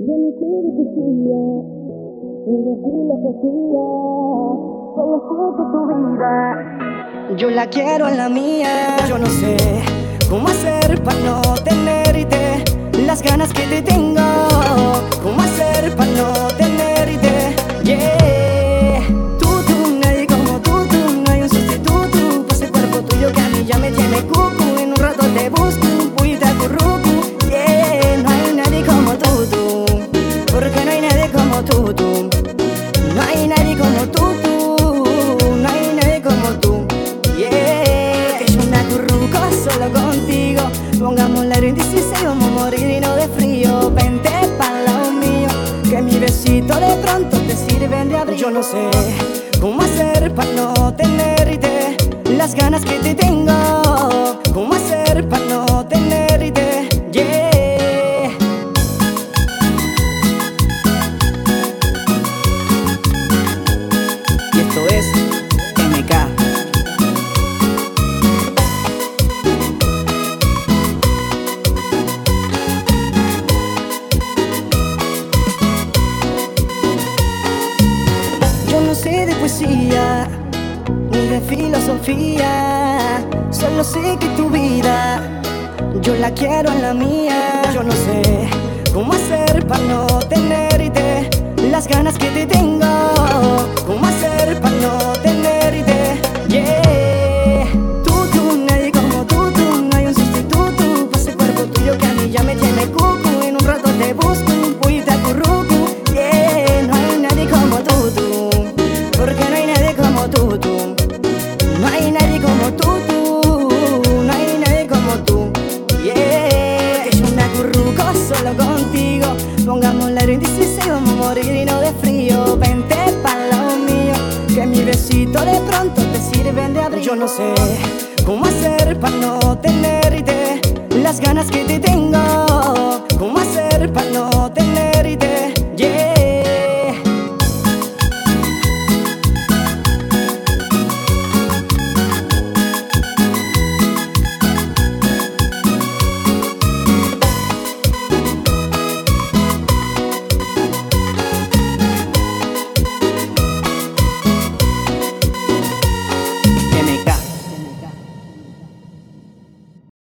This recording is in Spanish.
Yo no sé de poesía, ni de filosofía, solo sé que tu vida yo la quiero en la mía. Yo no sé cómo hacer para no tenerte las ganas que te tengo. Cómo hacer para no tenerte, yeah. Tú, tú, nadie como tú, tú, no hay un sustituto. Pues el cuerpo tuyo que a mí ya me tiene cucu. Pongamos la 16, vamos a morir y no de frío. Vente para lado mío, que mi besito de pronto te sirven de abrigo. Yo no sé cómo hacer para no tenerte las ganas que te tengo. Poesía ni de filosofía, solo sé que tu vida yo la quiero en la mía. Yo no sé cómo hacer para no tenerte las ganas que te tengo. Cómo hacer para No hay nadie como tú, tú, no hay nadie como tú, yeah. Que yo me acurruco solo contigo. Pongamos la 16, vamos a morir y no de frío. Vente para lado mío, que mi besito de pronto te sirven de abrigo. Yo no sé cómo hacer para no tenerte las ganas que te tengo.